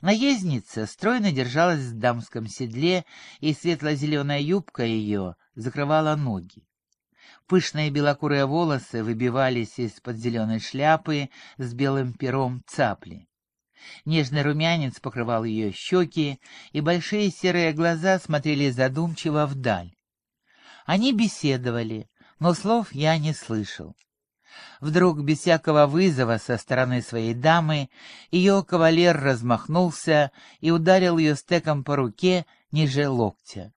Наездница стройно держалась в дамском седле, и светло-зеленая юбка ее закрывала ноги. Пышные белокурые волосы выбивались из-под зеленой шляпы с белым пером цапли. Нежный румянец покрывал ее щеки, и большие серые глаза смотрели задумчиво вдаль. Они беседовали, но слов я не слышал. Вдруг, без всякого вызова со стороны своей дамы, ее кавалер размахнулся и ударил ее стеком по руке ниже локтя.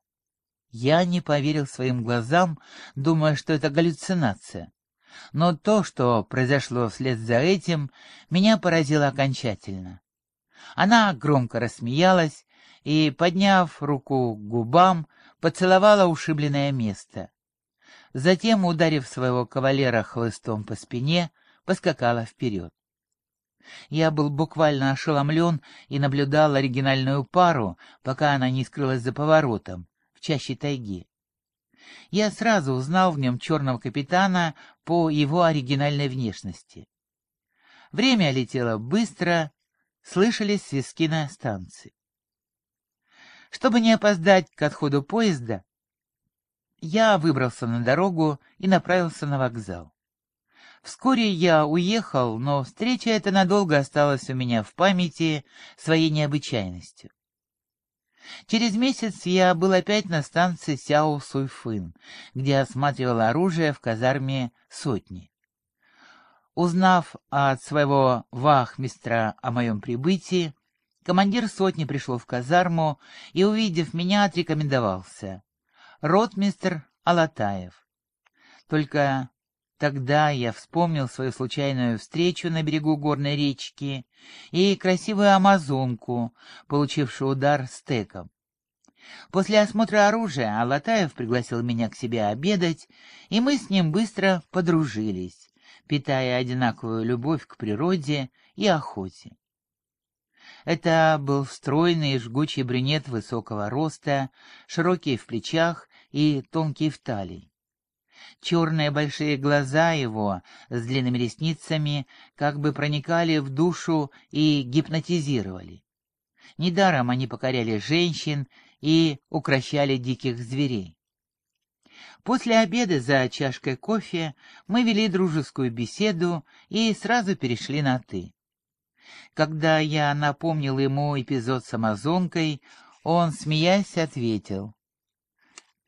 Я не поверил своим глазам, думая, что это галлюцинация. Но то, что произошло вслед за этим, меня поразило окончательно. Она громко рассмеялась и, подняв руку к губам, поцеловала ушибленное место. Затем, ударив своего кавалера хлыстом по спине, поскакала вперед. Я был буквально ошеломлен и наблюдал оригинальную пару, пока она не скрылась за поворотом, в чаще тайги. Я сразу узнал в нем черного капитана по его оригинальной внешности. Время летело быстро, слышались свистки на станции. Чтобы не опоздать к отходу поезда, я выбрался на дорогу и направился на вокзал. Вскоре я уехал, но встреча эта надолго осталась у меня в памяти своей необычайностью. Через месяц я был опять на станции Сяо Суйфын, где осматривал оружие в казарме сотни. Узнав от своего вахмистра о моем прибытии, командир сотни пришел в казарму и, увидев меня, отрекомендовался. Ротмистр Алатаев. Только Тогда я вспомнил свою случайную встречу на берегу горной речки и красивую амазонку, получившую удар стеком. После осмотра оружия Алатаев пригласил меня к себе обедать, и мы с ним быстро подружились, питая одинаковую любовь к природе и охоте. Это был стройный жгучий брюнет высокого роста, широкий в плечах и тонкий в талии. Черные большие глаза его с длинными ресницами как бы проникали в душу и гипнотизировали. Недаром они покоряли женщин и укращали диких зверей. После обеда за чашкой кофе мы вели дружескую беседу и сразу перешли на «ты». Когда я напомнил ему эпизод с амазонкой, он, смеясь, ответил.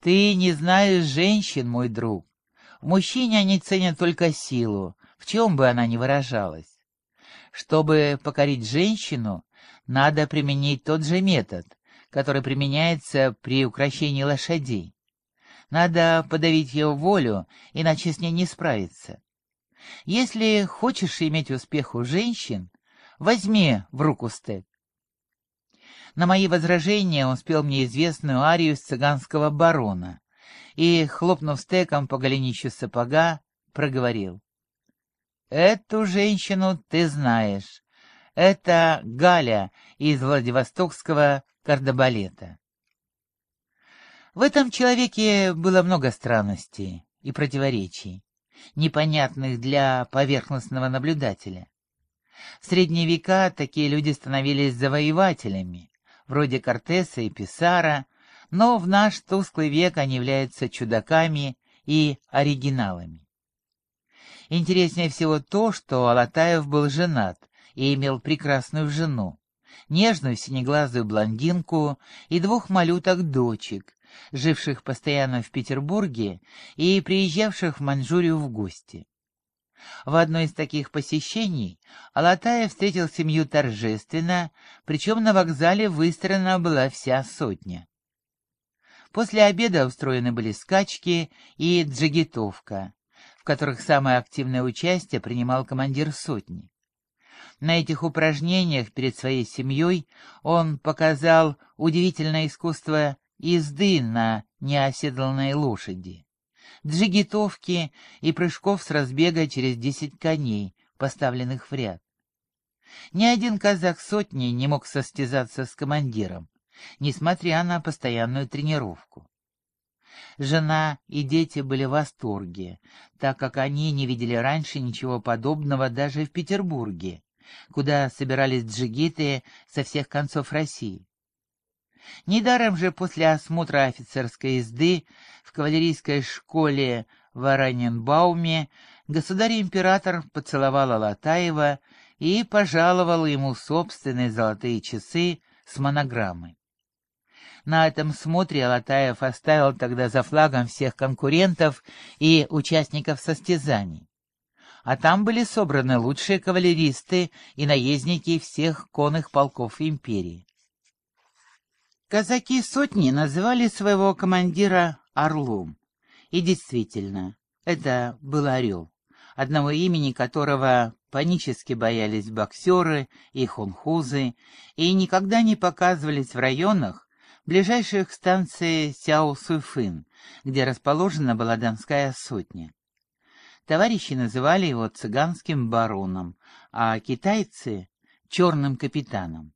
«Ты не знаешь женщин, мой друг. В мужчине они ценят только силу, в чем бы она ни выражалась. Чтобы покорить женщину, надо применить тот же метод, который применяется при украшении лошадей. Надо подавить ее волю, иначе с ней не справиться. Если хочешь иметь успех у женщин, возьми в руку стек. На мои возражения он спел мне известную арию из цыганского барона и, хлопнув стеком по голенищу сапога, проговорил. «Эту женщину ты знаешь. Это Галя из Владивостокского кардебалета». В этом человеке было много странностей и противоречий, непонятных для поверхностного наблюдателя. В средние века такие люди становились завоевателями, вроде Кортеса и Писара, но в наш тусклый век они являются чудаками и оригиналами. Интереснее всего то, что Алатаев был женат и имел прекрасную жену, нежную синеглазую блондинку и двух малюток-дочек, живших постоянно в Петербурге и приезжавших в Маньчжурию в гости. В одно из таких посещений Алатаев встретил семью торжественно, причем на вокзале выстроена была вся сотня. После обеда устроены были скачки и джигитовка, в которых самое активное участие принимал командир сотни. На этих упражнениях перед своей семьей он показал удивительное искусство езды на неоседланной лошади, джигитовки и прыжков с разбега через десять коней, поставленных в ряд. Ни один казак сотни не мог состязаться с командиром, несмотря на постоянную тренировку. Жена и дети были в восторге, так как они не видели раньше ничего подобного даже в Петербурге, куда собирались джигиты со всех концов России. Недаром же после осмотра офицерской езды в кавалерийской школе в Араненбауме государь-император поцеловал Алатаева и пожаловал ему собственные золотые часы с монограммой. На этом смотре Алатаев оставил тогда за флагом всех конкурентов и участников состязаний. А там были собраны лучшие кавалеристы и наездники всех конных полков империи. Казаки сотни называли своего командира Орлом. И действительно, это был Орел, одного имени которого панически боялись боксеры и хунхузы и никогда не показывались в районах, ближайших к станции Сяо-Суйфын, где расположена была Донская сотня. Товарищи называли его цыганским бароном, а китайцы — черным капитаном.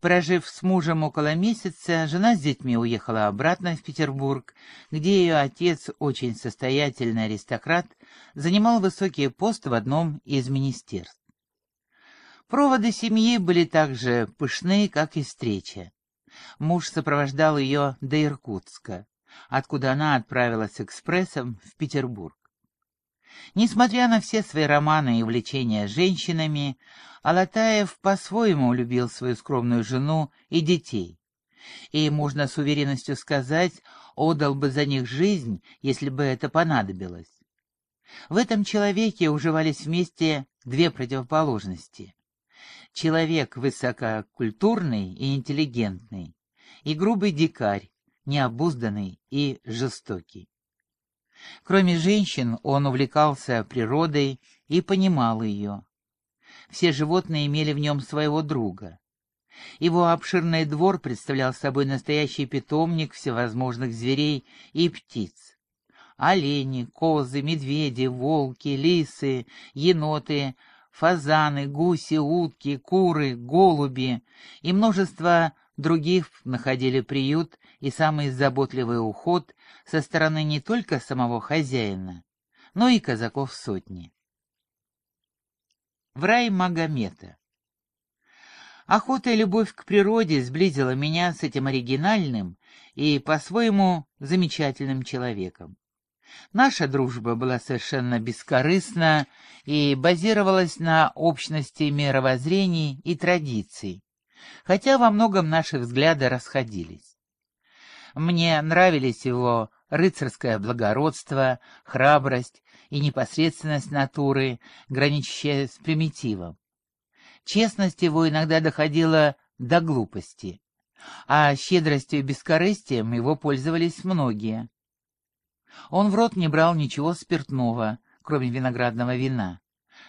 Прожив с мужем около месяца, жена с детьми уехала обратно в Петербург, где ее отец, очень состоятельный аристократ, занимал высокий пост в одном из министерств. Проводы семьи были так же пышны, как и встреча. Муж сопровождал ее до Иркутска, откуда она отправилась экспрессом в Петербург. Несмотря на все свои романы и увлечения женщинами, Алатаев по-своему любил свою скромную жену и детей. И, можно с уверенностью сказать, отдал бы за них жизнь, если бы это понадобилось. В этом человеке уживались вместе две противоположности. Человек высококультурный и интеллигентный, и грубый дикарь, необузданный и жестокий. Кроме женщин, он увлекался природой и понимал ее. Все животные имели в нем своего друга. Его обширный двор представлял собой настоящий питомник всевозможных зверей и птиц. Олени, козы, медведи, волки, лисы, еноты, фазаны, гуси, утки, куры, голуби и множество других находили приют и самый заботливый уход со стороны не только самого хозяина, но и казаков сотни. В рай Магомета Охота и любовь к природе сблизила меня с этим оригинальным и по-своему замечательным человеком. Наша дружба была совершенно бескорыстна и базировалась на общности мировоззрений и традиций, хотя во многом наши взгляды расходились. Мне нравились его рыцарское благородство, храбрость и непосредственность натуры, граничащая с примитивом. Честность его иногда доходила до глупости, а щедростью и бескорыстием его пользовались многие. Он в рот не брал ничего спиртного, кроме виноградного вина,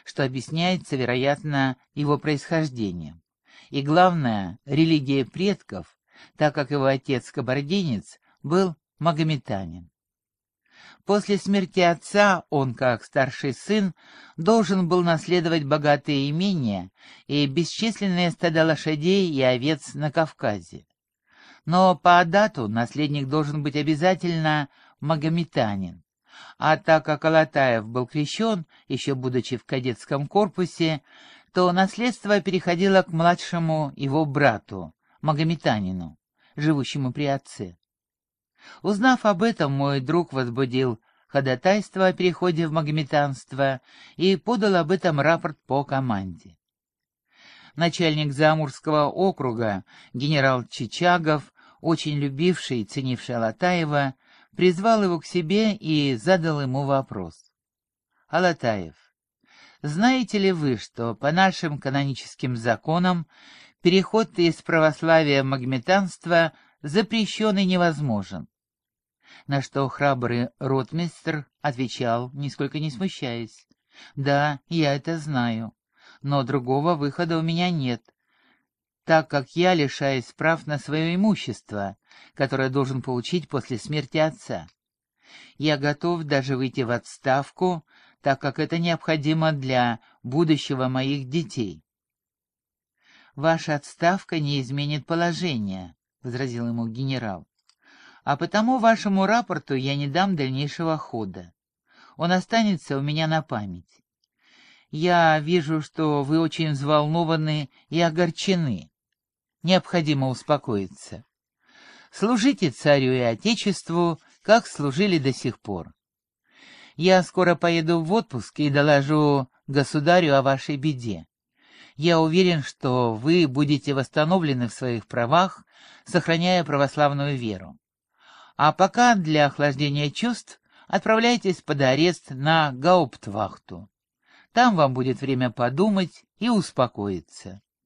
что объясняется, вероятно, его происхождением. И главное, религия предков, так как его отец-кабардинец был магометанин. После смерти отца он, как старший сын, должен был наследовать богатые имения и бесчисленные стада лошадей и овец на Кавказе. Но по дату наследник должен быть обязательно магометанин. А так как Алатаев был крещен, еще будучи в кадетском корпусе, то наследство переходило к младшему его брату, магометанину, живущему при отце. Узнав об этом, мой друг возбудил ходатайство о переходе в магометанство и подал об этом рапорт по команде. Начальник Замурского округа, генерал Чичагов, очень любивший и ценивший Алатаева, призвал его к себе и задал ему вопрос. «Алатаев, знаете ли вы, что по нашим каноническим законам переход из православия в магометанство запрещен и невозможен?» На что храбрый ротмистр отвечал, нисколько не смущаясь. «Да, я это знаю, но другого выхода у меня нет, так как я лишаюсь прав на свое имущество, которое должен получить после смерти отца. Я готов даже выйти в отставку, так как это необходимо для будущего моих детей. «Ваша отставка не изменит положение», — возразил ему генерал. «А потому вашему рапорту я не дам дальнейшего хода. Он останется у меня на память. Я вижу, что вы очень взволнованы и огорчены. Необходимо успокоиться. Служите царю и отечеству, как служили до сих пор. Я скоро поеду в отпуск и доложу государю о вашей беде. Я уверен, что вы будете восстановлены в своих правах, сохраняя православную веру. А пока для охлаждения чувств отправляйтесь под арест на гауптвахту. Там вам будет время подумать и успокоиться.